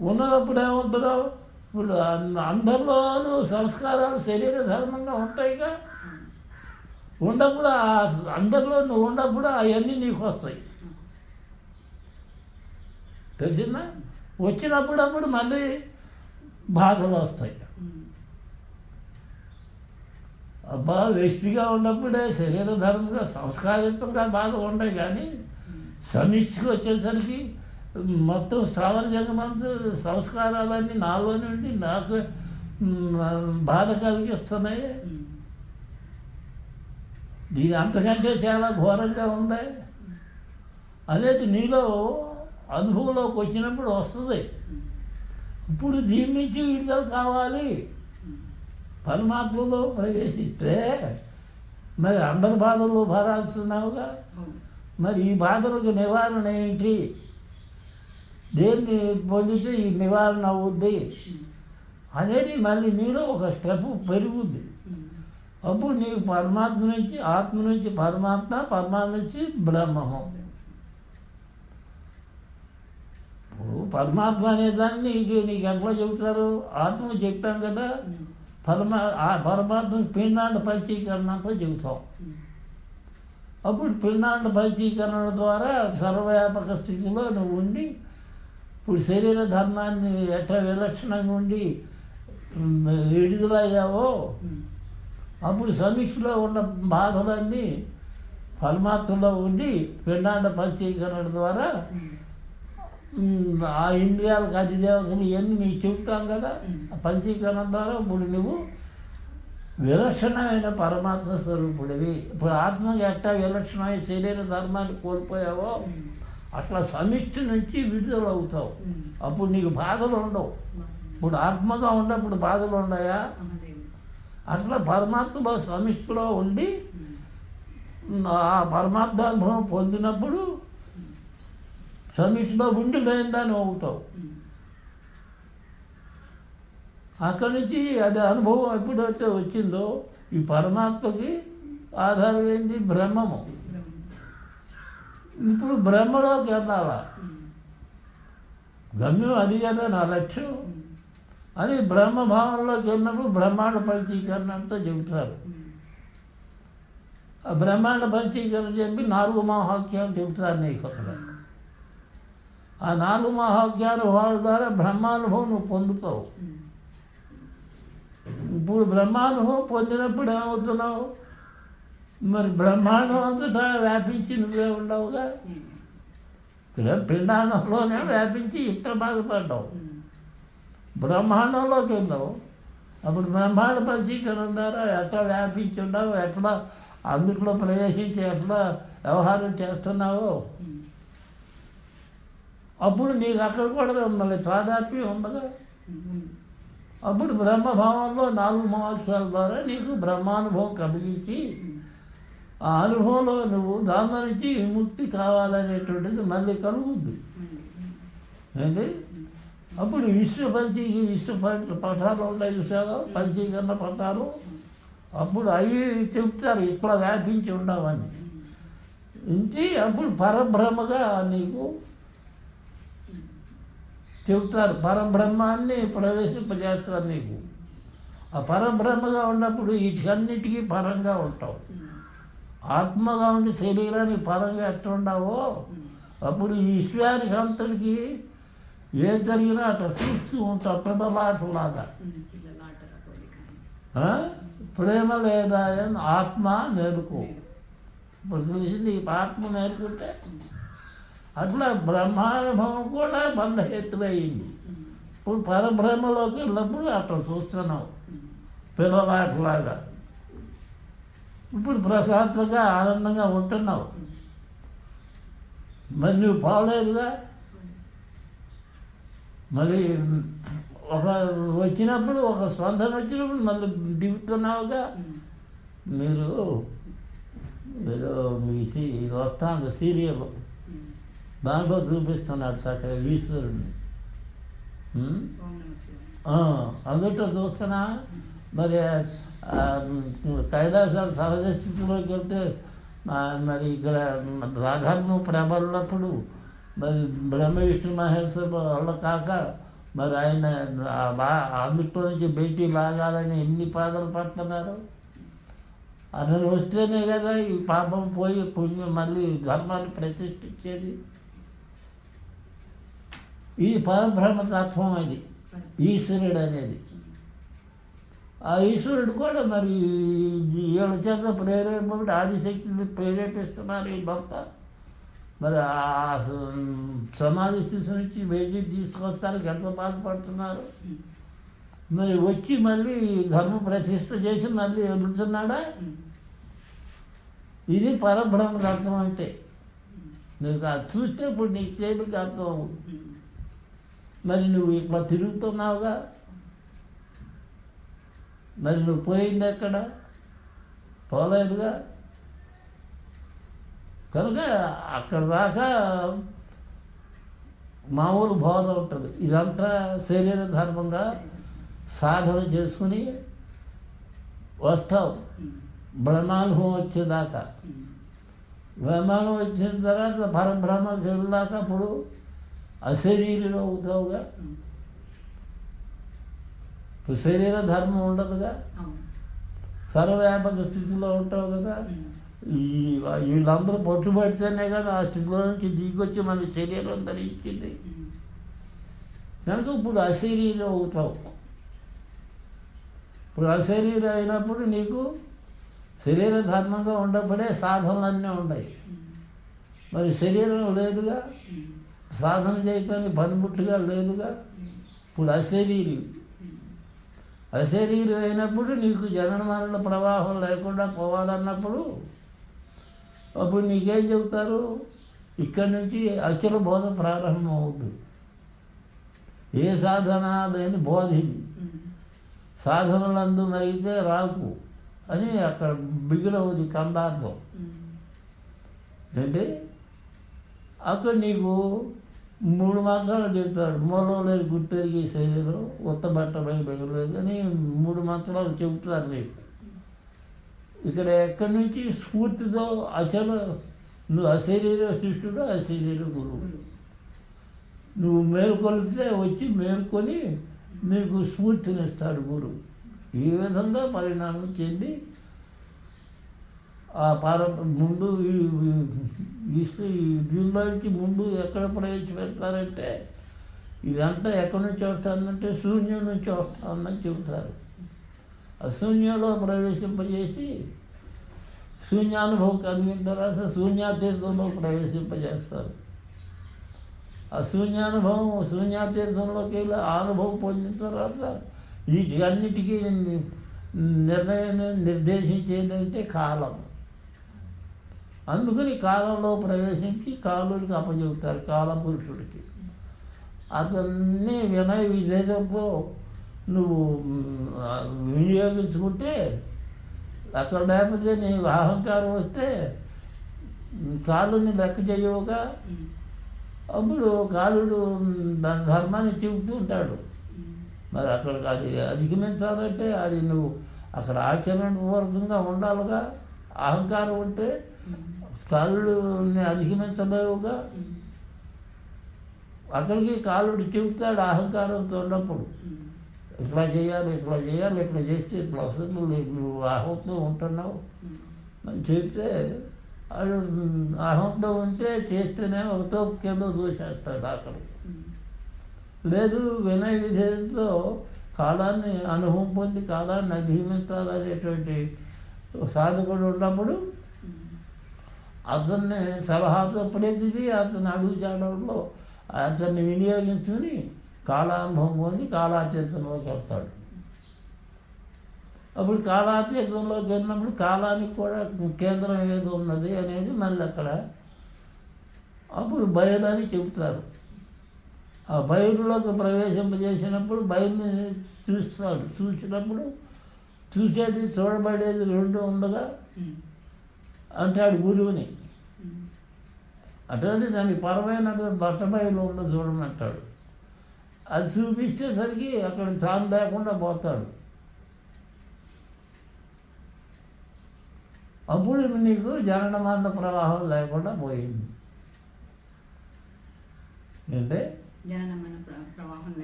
ఉన్నప్పుడు ఏమవుతున్నావు ఇప్పుడు అందరిలోనూ సంస్కారాలు శరీర ధర్మంగా ఉంటాయిగా? ఉండప్పుడు ఉన్నప్పుడు అందరిలో నువ్వు ఉన్నప్పుడు అవన్నీ నీకు వస్తాయి తెలిసిందా? వచ్చినప్పుడప్పుడు మళ్ళీ బాధలు వస్తాయి. అబ్బా వేస్ట్గా ఉన్నప్పుడే శరీర ధర్మంగా సంస్కారితంగా బాధ ఉంటాయి కానీ సమిష్టికి వచ్చేసరికి మొత్తం స్థావర జగమంత సంస్కారాలన్నీ నాలో నుండి నాకు బాధ కలిగిస్తున్నాయి. దీని అంతకంటే చాలా ఘోరంగా ఉంది అనేది నీలో అనుభవంలోకి వచ్చినప్పుడు వస్తుంది. ఇప్పుడు దీని నుంచి విడుదల కావాలి. పరమాత్మలో ప్రవేశిస్తే మరి అందరి బాధలు భరాల్స్తున్నావుగా మరి ఈ బాధలకు నివారణ ఏంటి? దేన్ని పొందితే ఈ నివారణ అవుద్ది? అనేది మళ్ళీ నీలో ఒక స్టెప్ పెరుగుద్ది. అప్పుడు నీకు పరమాత్మ నుంచి ఆత్మ నుంచి పరమాత్మ పరమాత్మ నుంచి బ్రహ్మము. ఇప్పుడు పరమాత్మ అనే దాన్ని నీకు ఎట్లా చెబుతారు? ఆత్మ చెప్పాం కదా. పరమా ఆ పరమాత్మ పిండాండ పంచీకరణ అంతా చెబుతాం. అప్పుడు పిండాండ పరిచీకరణ ద్వారా సర్వవ్యాపక స్థితిలో నువ్వు ఉండి ఇప్పుడు శరీర ధర్మాన్ని ఎట్లా విలక్షణంగా ఉండి విడుదలయ్యావో అప్పుడు సమీక్షలో ఉన్న బాధలన్నీ పరమాత్మలో ఉండి పిండాండ పరిచీకరణ ద్వారా ఆ ఇంద్రియాలకు అధిదేవతలు ఇవన్నీ మీకు చెబుతాం కదా. ఆ పంచీకరణ ద్వారా ఇప్పుడు నువ్వు విలక్షణమైన పరమాత్మ స్వరూపుడివి. ఇప్పుడు ఆత్మకి ఎట్టా విలక్షణమైన శరీర ధర్మాన్ని కోల్పోయావో అట్లా సమిష్టి నుంచి విడుదల అవుతావు అప్పుడు నీకు బాధలు ఉండవు. ఇప్పుడు ఆత్మగా ఉన్నప్పుడు బాధలు ఉన్నాయా అట్లా పరమాత్మ సమిష్టిలో ఉండి ఆ పరమాత్మానుభవం పొందినప్పుడు సమీక్ష ఉండి లేదని అవుతావు. అక్కడి నుంచి అది అనుభవం ఎప్పుడైతే వచ్చిందో ఈ పరమాత్మకి ఆధారం ఏంది బ్రహ్మము. ఇప్పుడు బ్రహ్మలోకి వెళ్ళాలా? గమ్యం అది కదా నా లక్ష్యం. అని బ్రహ్మభావంలోకి వెళ్ళినప్పుడు బ్రహ్మాండ పంచీకరణ అంతా చెబుతారు. ఆ బ్రహ్మాండ పంచీకరణ చెప్పి నాలుగు మహావాక్యాలు చెబుతారు నీకు అక్కడ. ఆ నాలుగు మహాజ్ఞాన వాళ్ళ ద్వారా బ్రహ్మానుభవం నువ్వు పొందుతావు. ఇప్పుడు బ్రహ్మానుభవం పొందినప్పుడు ఏమవుతున్నావు? మరి బ్రహ్మాండం అంతటా వ్యాపించి నువ్వే ఉండవుగా? ఇక్కడ పిండానంలోనే వ్యాపించి ఇక్కడ బాధపడ్డావు. బ్రహ్మాండంలోకి ఉన్నావు అప్పుడు బ్రహ్మాండ పంచీకరణ ద్వారా ఎట్లా వ్యాపించి ఉన్నావు ఎట్లా అందుట్లో ప్రవేశించి ఎట్లా వ్యవహారం చేస్తున్నావో? అప్పుడు నీకు అక్కడ కూడా మళ్ళీ తాదాత్మ్యం ఉండదు. అప్పుడు బ్రహ్మభావంలో నాలుగు మహాక్షాల ద్వారా నీకు బ్రహ్మానుభవం కలిగించి ఆ అనుభవంలో నువ్వు దాని నుంచి విముక్తి కావాలనేటువంటిది మళ్ళీ కలుగుద్ది. ఏంటి? అప్పుడు విశ్వ పంచీకి విశ్వ పఠాలు పటాలు ఉన్నాయి చూసారా పంచీకరణ పఠాలు. అప్పుడు అవి చెప్తారు ఇట్లా వ్యాపించి ఉండవని. ఇంటి అప్పుడు పరబ్రహ్మగా నీకు చెబుతారు. పరబ్రహ్మాన్ని ప్రవేశింపజేస్తారు నీకు. ఆ పరబ్రహ్మగా ఉన్నప్పుడు వీటికన్నిటికీ పరంగా ఉంటావు. ఆత్మగా ఉండి శరీరానికి పరంగా ఎట్టుండావో అప్పుడు ఈ విశ్వానికి అంతటికి ఏం జరిగినా అట్లా చూస్తూ ఉంటావు. పిల్లలాటలాగా ప్రేమ లేదా అని ఆత్మ నేర్కో ఇప్పుడు చూసింది ఆత్మ నేర్కుంటే అట్లా బ్రహ్మానుభవం కూడా బంధహేతువైంది ఇప్పుడు పరబ్రహ్మలోకి వెళ్ళినప్పుడు అట్లా చూస్తున్నావు పిల్లలాట్లాగా ఇప్పుడు ప్రశాంతంగా ఆనందంగా ఉంటున్నావు మరి నువ్వు పోలేదుగా? మళ్ళీ ఒక వచ్చినప్పుడు ఒక స్పందన వచ్చినప్పుడు మళ్ళీ దిగుతున్నావుగా? మీరు మీరు మీ సీ ఇది వస్తాను సీరియల్. బాగా చూపిస్తున్నాడు చక్కగా ఈశ్వరుణ్ణి. ఉం? అందుట్లో చూస్తున్నా? మరి కైలాసాలు సహజ స్థితిలోకి వెళ్తే మరి ఇక్కడ రాధర్మ ప్రబలినప్పుడు మరి బ్రహ్మ విష్ణు మహేశ్వర వల్ల కాక మరి ఆయన అందుట్లో నుంచి బయటికి లాగాలని ఎన్ని పాదలు పడుతున్నారు? అతను వస్తేనే కదా ఈ పాపం పోయి పుణ్యం మళ్ళీ ధర్మాన్ని ప్రతిష్ఠించేది. ఇది పరబ్రహ్మ తత్వం అది ఈశ్వరుడు అనేది ఆ ఈశ్వరుడు కూడా మరి వీళ్ళ చేత ప్రేరేపడి ఆదిశక్తిని ప్రేరేపిస్తున్నారు ఈ భక్త. మరి ఆ సమాధి స్థితి నుంచి బయటికి తీసుకొస్తానికి ఎంత బాధపడుతున్నారు. మరి వచ్చి మళ్ళీ ధర్మ ప్రతిష్ట చేసి మళ్ళీ ఎదుగుతున్నాడా? ఇది పరబ్రహ్మ తత్వం అంటే. నీకు అది చూస్తే ఇప్పుడు నీకు తేలిక అర్థం అవుతుంది. మరి నువ్వు ఇట్లా తిరుగుతున్నావుగా? మరి నువ్వు పోయింది ఎక్కడ? పోలేదుగా? కనుక అక్కడ దాకా మామూలు బోధ ఉంటుంది. ఇదంతా శరీర ధర్మంగా సాధన చేసుకుని వస్తావు. బ్రహ్మానుభవం వచ్చేదాకా బ్రహ్మానుభవం వచ్చిన తర్వాత పరబ్రహ్మకి వెళ్ళాక అప్పుడు అశరీరిలో అవుతావుగా ఇప్పుడు శరీర ధర్మం ఉండదుగా? సర్వవ్యాపక స్థితిలో ఉంటావు కదా ఈ వీళ్ళందరూ పట్టుబడితేనే కదా ఆ స్థితిలో నుంచి దిగొచ్చి మన శరీరం ధరించింది కనుక ఇప్పుడు అశరీరం అవుతావు. ఇప్పుడు అశరీరం అయినప్పుడు నీకు శరీర ధర్మంగా ఉండబడే సాధనలన్నీ ఉన్నాయి మరి శరీరం లేదుగా? సాధన చేయటానికి పనిముట్టుగా లేదుగా ఇప్పుడు అశరీరి అశరీరం అయినప్పుడు నీకు జనన మరణ ప్రవాహం లేకుండా పోవాలన్నప్పుడు అప్పుడు నీకేం చెబుతారు? ఇక్కడి నుంచి అచల బోధ ప్రారంభం అవుతుంది ఏ సాధన లేని బోధ ఇది. సాధనలందు మరిగితే రాకు అని అక్కడ బిగినవుది కందార్థం. అంటే అక్కడ నీకు మూడు మాత్రాలు చెప్తాడు మూలం లేదు గుర్తెరిగి శరీరం ఉత్తబట్టబై దగ్గరలేదు అని మూడు మాత్రాలు చెబుతారు నీకు ఇక్కడ ఎక్కడి నుంచి స్ఫూర్తితో అచల నువ్వు అశరీర శిష్యుడు అశరీర గురువు. నువ్వు మేల్కొలితే వచ్చి మేల్కొని నీకు స్ఫూర్తినిస్తాడు గురువు. ఈ విధంగా పరిణామం చెంది పార ముందు ఈ- ఈ- దీనిలోంచి ముందు ఎక్కడ ప్రవేశపెడతారంటే ఇదంతా ఎక్కడి నుంచి వస్తుందంటే శూన్యం నుంచి వస్తుందని చెబుతారు. ఆ శూన్యంలో ప్రవేశింపజేసి శూన్యానుభవం కలిగిన తర్వాత శూన్యాతీర్థంలో ప్రవేశింపజేస్తారు. ఆ శూన్యానుభవం శూన్యాతీర్థంలోకి వెళ్ళి ఆ అనుభవం పొందిన తర్వాత వీటికన్నిటికీ నిర్ణయం నిర్దేశించేదంటే కాలం అందుకని కాలంలో ప్రవేశించి కాలుడికి అప్పచెబుతారు కాలపురుషుడికి అతన్ని వినయ విధేయతతో నువ్వు వినియోగించుకుంటే అక్కడ లేకపోతే నీకు అహంకారం వస్తే కాలుని లెక్క చేయవుగా అప్పుడు కాలుడు దాని ధర్మాన్ని చెబుతూ ఉంటాడు. మరి అక్కడ అది అధిగమించాలంటే అది నువ్వు అక్కడ ఆచరణపూర్వకంగా ఉండాలిగా. అహంకారం ఉంటే కాలుడిని అధిగమించలేవుగా అక్కడికి కాలుడు చెబుతాడు అహంకారంతో ఉన్నప్పుడు ఇట్లా చేయాలి ఇట్లా చేయాలి ఇట్లా చేస్తే ఇట్లా వస్తుంది నువ్వు- అహంతో ఉంటున్నావు. అని చెప్తే వాడు అహంతో ఉంటే చేస్తేనే ఒకతో కింద దూసేస్తాడు అక్కడ లేదు వినయ విధేయంతో కాలాన్ని అనుభవం పొంది కాలాన్ని అధిగమించాలనేటువంటి సాధకుడు ఉన్నప్పుడు అతన్ని సలహాతో ప్రతిదీ అతని అడుగు చేయడంలో అతన్ని వినియోగించుకుని కాలానుభవం పొంది కాలాతీతంలోకి వెళ్తాడు అప్పుడు కాలాతీతంలోకి వెళ్ళినప్పుడు కాలానికి కూడా కేంద్రం ఏది ఉన్నది అనేది మళ్ళీ అక్కడ అప్పుడు బయలు అని చెబుతారు. ఆ బయలులోకి ప్రవేశింపజేసినప్పుడు బయలుని చూస్తాడు. చూసినప్పుడు చూసేది చూడబడేది రెండు ఉండగా అంటాడు గురువుని. అటువంటి దానికి పరమైన బట్టబయలు ఉన్న చూడమంటాడు అది చూపించేసరికి అక్కడ తాను లేకుండా పోతాడు. అప్పుడు నీకు జననమాన ప్రవాహం లేకుండా పోయింది. అంటే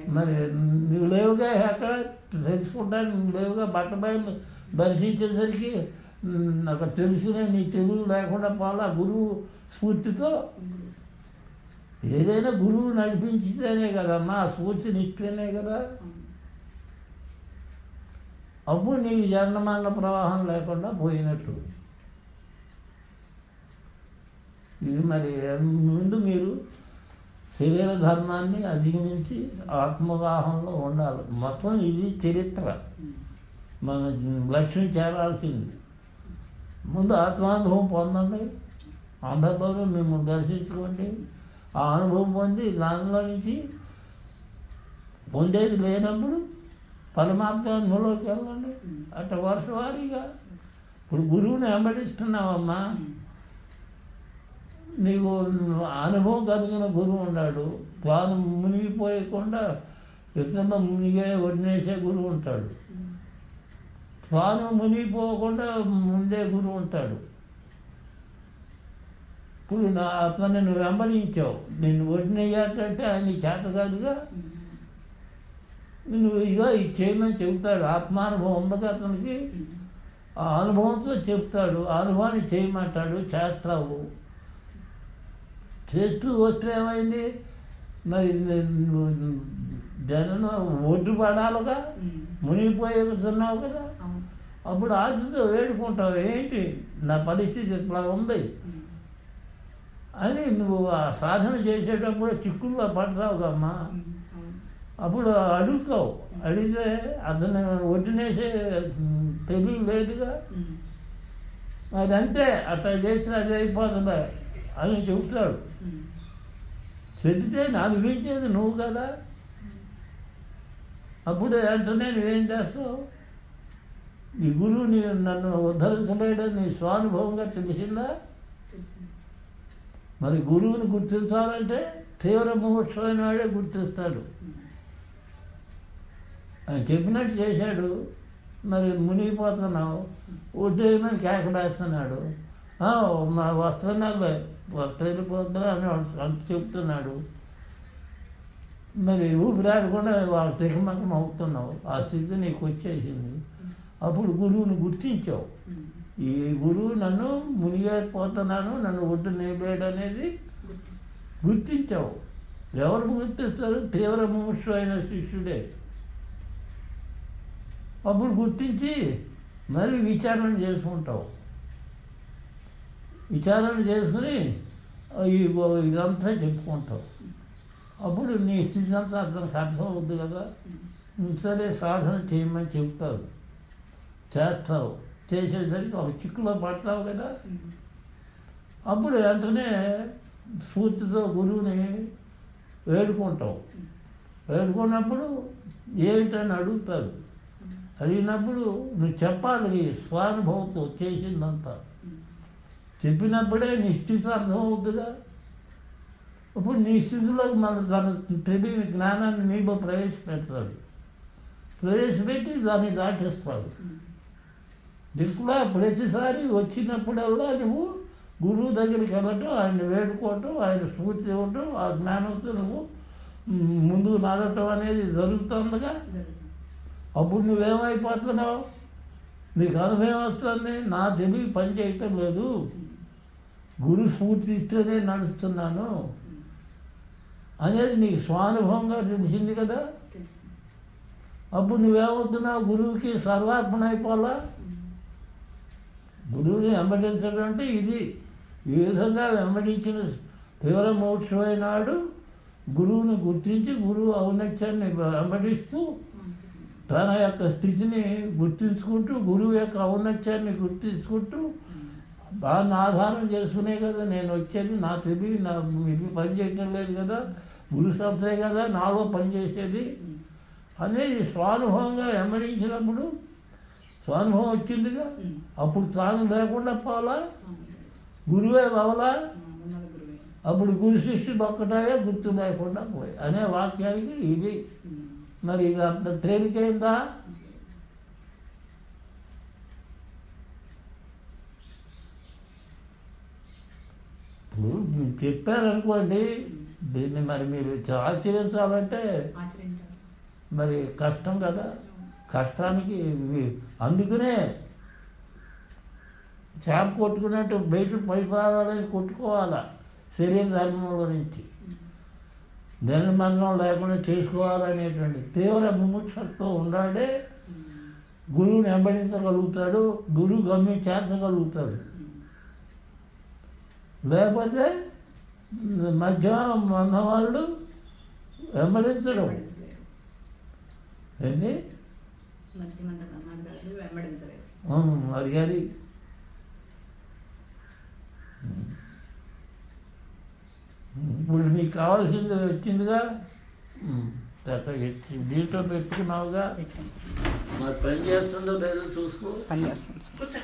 మరి నువ్వు లేవుగా అక్కడ తెలుసుకుంటాను నువ్వు లేవుగా బట్టబయలు దర్శించేసరికి అక్కడ తెలుసునే నీ తెలుగు లేకుండా పోలా గురువు స్ఫూర్తితో? ఏదైనా గురువు నడిపించితేనే కదమ్మా ఆ స్ఫూర్తిని ఇస్తేనే కదా. అప్పుడు నీకు జన్మమరణ ప్రవాహం లేకుండా పోయినట్టు ఇది మరి ముందు మీరు శరీర ధర్మాన్ని అధిగమించి ఆత్మవాహంలో ఉండాలి. మొత్తం ఇది చరిత్ర. మన లక్ష్యం చేరాల్సింది. ముందు ఆత్మానుభవం పొందండి. అందరితో మిమ్మల్ని దర్శించుకోండి. ఆ అనుభవం పొంది దానిలో నుంచి పొందేది లేనప్పుడు పరమాత్మలోకి వెళ్ళండి. అట్ట వరుస వారీగా ఇప్పుడు గురువుని వెంబడిస్తున్నావమ్మా. నీకు అనుభవం కలిగిన గురువు ఉన్నాడు. తాను మునిగిపోయకుండా ఇతరుల మునిగే వదిలేసే గురువు ఉంటాడు. తాను మునిగిపోకుండా ఉండే గురువు ఉంటాడు. ఇప్పుడు నా అతన్ని నువ్వు వెంబడించావు. నిన్ను వదిలేయాలంటే ఆయన చేత కాదుగా. నువ్వు ఇక ఇది చేయమని చెబుతాడు. ఆత్మానుభవం ఉంది అతనికి. ఆ అనుభవంతో చెప్తాడు ఆ అనుభవాన్ని చేయమంటాడు. చేస్తావు. చేస్తూ వస్తే ఏమైంది? మరి జనం ఒడ్డు పడాలిగా మునిగిపోతున్నావు కదా. అప్పుడు ఆశతో వేడుకుంటావు ఏంటి? నా పరిస్థితి ఇట్లా ఉంది. అని నువ్వు ఆ సాధన చేసేటప్పుడు చిక్కుల్లో పడతావు కమ్మా. అప్పుడు అడుగుతావు. అడిగితే అతను వడ్డినేసే తెలియలేదుగా. అది అంతే అట్లా చేస్తే అది అయిపోతుంది అని చెబుతాడు. చెబితే నాకు వించేది నువ్వు కదా. అప్పుడు అంటనే ఏం చేస్తావు? ఈ గురువు నీ నన్ను ఉద్ధరించలేడని నీ స్వానుభవంగా తెలిసిందా? మరి గురువుని గుర్తించాలంటే తీవ్ర ముహూర్తమైన వాడే గుర్తిస్తాడు. ఆయన చెప్పినట్టు చేశాడు. మరి మునిగిపోతున్నావు. ఒడ్డేమని కేకడేస్తున్నాడు "ఆ, మా వస్తున్నాలే వస్త వెళ్ళిపోతున్నా అని వాడు అంత చెప్తున్నాడు. మరి ఊపిరాడకుండా వాళ్ళ తికమకం అవుతున్నావు ఆ స్థితి నీకు వచ్చేసింది. అప్పుడు గురువుని గుర్తించావు. ఈ గురువు నన్ను మునిగిపోతున్నాను నన్ను ఒడ్డు నేబేడు అనేది గుర్తించావు. ఎవరు గుర్తిస్తారు? తీవ్ర ముముక్షు అయిన శిష్యుడే. అప్పుడు గుర్తించి మళ్ళీ విచారణ చేసుకుంటావు. విచారణ చేసుకుని ఈ ఇదంతా చెప్పుకుంటావు. అప్పుడు నీ స్థితి అంతా అతనికి అర్థం అవుద్ది కదా సరే సాధన చేయమని చెప్తారు. చేస్తావు చేసేసరికి ఒక చిక్కులో పడతావు కదా. అప్పుడు వెంటనే స్ఫూర్తితో గురువుని వేడుకుంటావు వేడుకున్నప్పుడు ఏమిటని అడుగుతాడు అడిగినప్పుడు నువ్వు చెప్పాలి స్వానుభవంతో చేసిందంతా. చెప్పినప్పుడే నీ స్థితి అర్థం అవుతుందిగా ఇప్పుడు నీ స్థితిలోకి మన తన తెలియని జ్ఞానాన్ని నీలో ప్రవేశపెడతాడు ప్రవేశపెట్టి దాన్ని దాటిస్తాడు. దిక్కులా ప్రతిసారి వచ్చినప్పుడల్లా నువ్వు గురువు దగ్గరికి వెళ్ళటం ఆయన వేడుకోవటం ఆయన స్ఫూర్తి ఇవ్వటం ఆ జ్ఞానంతో నువ్వు ముందుకు నడవటం అనేది జరుగుతుందిగా? అప్పుడు నువ్వేమైపోతున్నావు? నీకు అనుభవం వస్తుంది నా తెలివి పని చేయటం లేదు. గురు స్ఫూర్తి ఇస్తేనే నడుస్తున్నాను. అనేది నీకు స్వానుభవంగా తెలిసింది కదా? అప్పుడు నువ్వేమవుతున్నావు? గురువుకి సర్వార్పణ అయిపోవాలా గురువుని వెంబడించడం అంటే ఇది ఈ విధంగా వెంబడించిన తీవ్ర మోక్షమైనాడు గురువుని గుర్తించి గురువు ఔన్నత్యాన్ని వెంబడిస్తూ తన యొక్క స్థితిని గుర్తించుకుంటూ గురువు యొక్క ఔన్నత్యాన్ని గుర్తించుకుంటూ దాన్ని ఆధారం చేసుకునే కదా నేను వచ్చేది నా తెలివి నా ఇది పని చేయటం లేదు కదా గురు శబ్దే కదా నాలో పనిచేసేది అనేది స్వానుభవంగా వెంబడించినప్పుడు స్వానుభవం వచ్చిందిగా. అప్పుడు తాను లేకుండా పోలా గురువే అవలా అప్పుడు గురు శిష్యుడు ఒక్కటాయే గుర్తు లేకుండా పోయి. అనే వాక్యానికి ఇది. మరి ఇది అంత తేలికైందా? ఇప్పుడు మీరు చెప్పారనుకోండి దీన్ని మరి మీరు ఆచరించాలంటే ఆచరించాలి. మరి కష్టం కదా. కష్టానికి అందుకనే చేప కొట్టుకున్నట్టు బయట పడిపోవాలని కొట్టుకోవాలా. శరీర ధర్మంలో నుంచి. ధన మరణం లేకుండా చేసుకోవాలనేటువంటి తీవ్ర ముముక్షతో ఉండాడే గురువుని వెంబడించగలుగుతాడు గురువు గమ్యం చేర్చగలుగుతాడు. లేకపోతే మధ్యాహ్నం అన్నవాళ్ళు వెంబడించడం ఏంటి? మరి అది ఇప్పుడు నీకు కావాల్సింది వచ్చిందిగా? దీంట్లో పెట్టుకున్నావుగా? మరి పని చేస్తుందో లేదో చూసుకో. పని కూర్చో